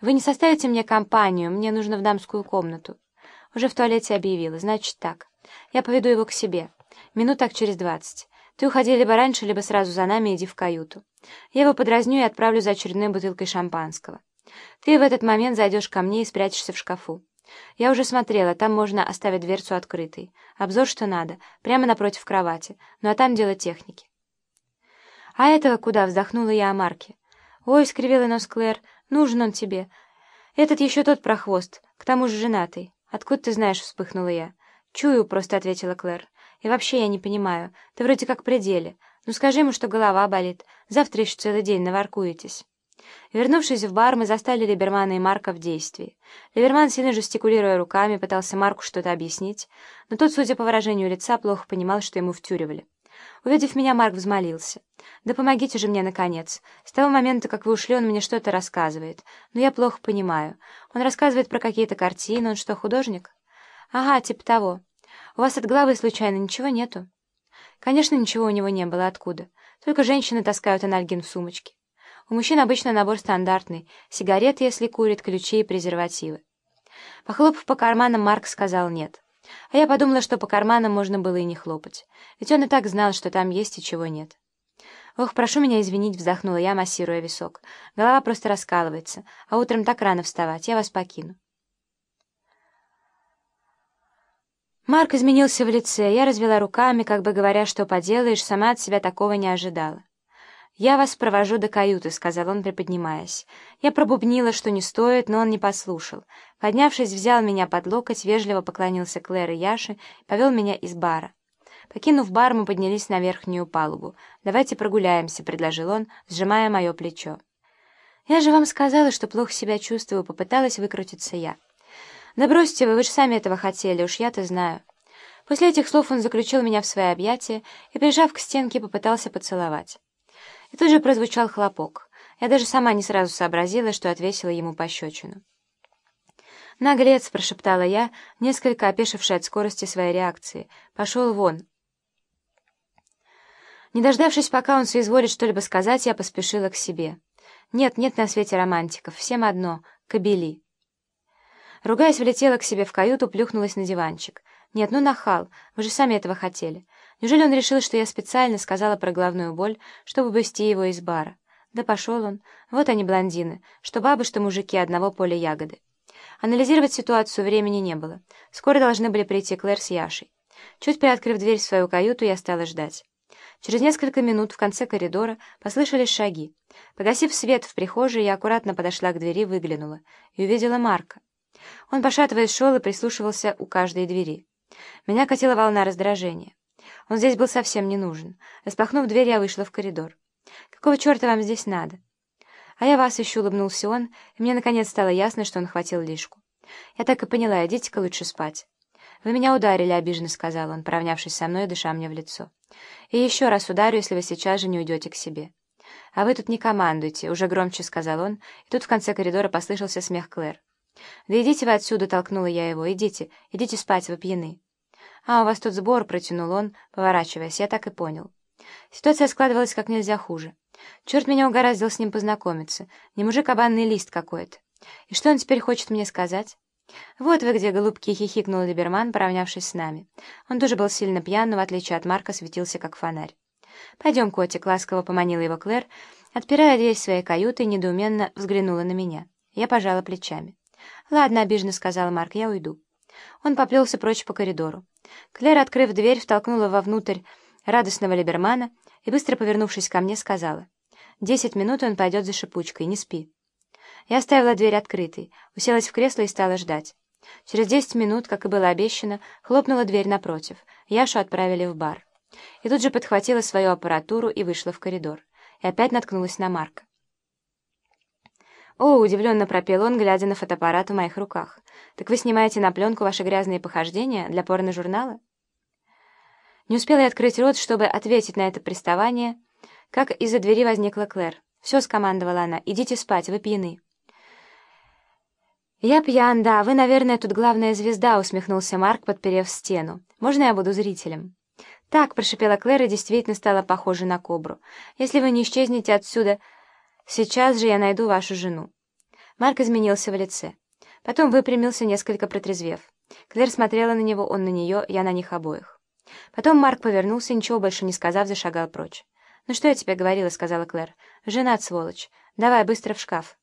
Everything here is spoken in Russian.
«Вы не составите мне компанию, мне нужно в дамскую комнату». Уже в туалете объявила. «Значит так, я поведу его к себе. Минут так через двадцать. Ты уходи либо раньше, либо сразу за нами иди в каюту. Я его подразню и отправлю за очередной бутылкой шампанского. Ты в этот момент зайдешь ко мне и спрячешься в шкафу. Я уже смотрела, там можно оставить дверцу открытой. Обзор что надо, прямо напротив кровати. Ну а там дело техники. «А этого куда?» — вздохнула я о Марке. «Ой», — скривила нос Клэр, — «нужен он тебе. Этот еще тот прохвост, к тому же женатый. Откуда ты знаешь?» — вспыхнула я. «Чую», — просто ответила Клэр. «И вообще я не понимаю. Ты вроде как при деле. Ну скажи ему, что голова болит. Завтра еще целый день наворкуетесь». Вернувшись в бар, мы застали Либермана и Марка в действии. Либерман, сильно жестикулируя руками, пытался Марку что-то объяснить, но тот, судя по выражению лица, плохо понимал, что ему втюривали. Увидев меня, Марк взмолился. «Да помогите же мне, наконец. С того момента, как вы ушли, он мне что-то рассказывает. Но я плохо понимаю. Он рассказывает про какие-то картины. Он что, художник?» «Ага, типа того. У вас от головы, случайно, ничего нету?» Конечно, ничего у него не было. Откуда? Только женщины таскают анальгин в сумочке. У мужчин обычно набор стандартный. Сигареты, если курит, ключи и презервативы. Похлопав по карманам, Марк сказал «нет». А я подумала, что по карманам можно было и не хлопать. Ведь он и так знал, что там есть и чего нет. «Ох, прошу меня извинить», — вздохнула я, массируя висок. «Голова просто раскалывается, а утром так рано вставать. Я вас покину». Марк изменился в лице. Я развела руками, как бы говоря, что поделаешь, сама от себя такого не ожидала. «Я вас провожу до каюты», — сказал он, приподнимаясь. Я пробубнила, что не стоит, но он не послушал. Поднявшись, взял меня под локоть, вежливо поклонился Клэр и Яше повел меня из бара. Покинув бар, мы поднялись на верхнюю палубу. «Давайте прогуляемся», — предложил он, сжимая мое плечо. «Я же вам сказала, что плохо себя чувствую», — попыталась выкрутиться я. «Да бросьте вы, вы же сами этого хотели, уж я-то знаю». После этих слов он заключил меня в свои объятия и, прижав к стенке, попытался поцеловать. И тут же прозвучал хлопок. Я даже сама не сразу сообразила, что отвесила ему пощечину. «Наглец!» — прошептала я, несколько опешившая от скорости своей реакции. «Пошел вон!» Не дождавшись, пока он соизволит что-либо сказать, я поспешила к себе. Нет, нет на свете романтиков, всем одно — кобели. Ругаясь, влетела к себе в каюту, плюхнулась на диванчик. Нет, ну нахал, вы же сами этого хотели. Неужели он решил, что я специально сказала про головную боль, чтобы вывести его из бара? Да пошел он. Вот они, блондины. Что бабы, что мужики одного поля ягоды. Анализировать ситуацию времени не было. Скоро должны были прийти Клэр с Яшей. Чуть приоткрыв дверь в свою каюту, я стала ждать. Через несколько минут в конце коридора послышались шаги. Погасив свет в прихожей, я аккуратно подошла к двери, выглянула и увидела Марка. Он, пошатываясь, шел и прислушивался у каждой двери. Меня катила волна раздражения. Он здесь был совсем не нужен. Распахнув дверь, я вышла в коридор. «Какого черта вам здесь надо?» «А я вас ищу», — улыбнулся он, и мне наконец стало ясно, что он хватил лишку. «Я так и поняла, идите-ка лучше спать». «Вы меня ударили», — обиженно сказал он, поравнявшись со мной и дыша мне в лицо. «И еще раз ударю, если вы сейчас же не уйдете к себе». «А вы тут не командуйте», — уже громче сказал он, и тут в конце коридора послышался смех Клэр. «Да идите вы отсюда», — толкнула я его, — «идите, идите спать, вы пьяны». «А, у вас тут сбор», — протянул он, поворачиваясь, я так и понял. Ситуация складывалась как нельзя хуже. Черт меня угораздил с ним познакомиться. Не мужик, а банный лист какой-то. И что он теперь хочет мне сказать? «Вот вы где, голубки!» — хихикнул Либерман, поравнявшись с нами. Он тоже был сильно пьян, но, в отличие от Марка, светился как фонарь. «Пойдем, котик», — ласково поманила его Клэр, отпирая дверь своей каюты, недоуменно взглянула на меня. Я пожала плечами. «Ладно», — обиженно сказал Марк, — «я уйду». Он поплелся прочь по коридору. Клэр, открыв дверь, втолкнула вовнутрь радостного Либермана и, быстро повернувшись ко мне, сказала, «Десять минут он пойдет за шипучкой, не спи». Я оставила дверь открытой, уселась в кресло и стала ждать. Через десять минут, как и было обещано, хлопнула дверь напротив. Яшу отправили в бар. И тут же подхватила свою аппаратуру и вышла в коридор. И опять наткнулась на Марка. «О!» — удивленно пропел он, глядя на фотоаппарат в моих руках. «Так вы снимаете на пленку ваши грязные похождения для порно-журнала?» Не успела я открыть рот, чтобы ответить на это приставание, как из-за двери возникла Клэр. «Все», — скомандовала она, — «идите спать, вы пьяны». «Я пьян, да, вы, наверное, тут главная звезда», — усмехнулся Марк, подперев стену. «Можно я буду зрителем?» «Так», — прошипела Клэр и действительно стала похожа на кобру. «Если вы не исчезнете отсюда...» Сейчас же я найду вашу жену». Марк изменился в лице. Потом выпрямился, несколько протрезвев. Клэр смотрела на него, он на нее, я на них обоих. Потом Марк повернулся, ничего больше не сказав, зашагал прочь. «Ну что я тебе говорила?» — сказала Клэр. «Женат, сволочь. Давай, быстро в шкаф».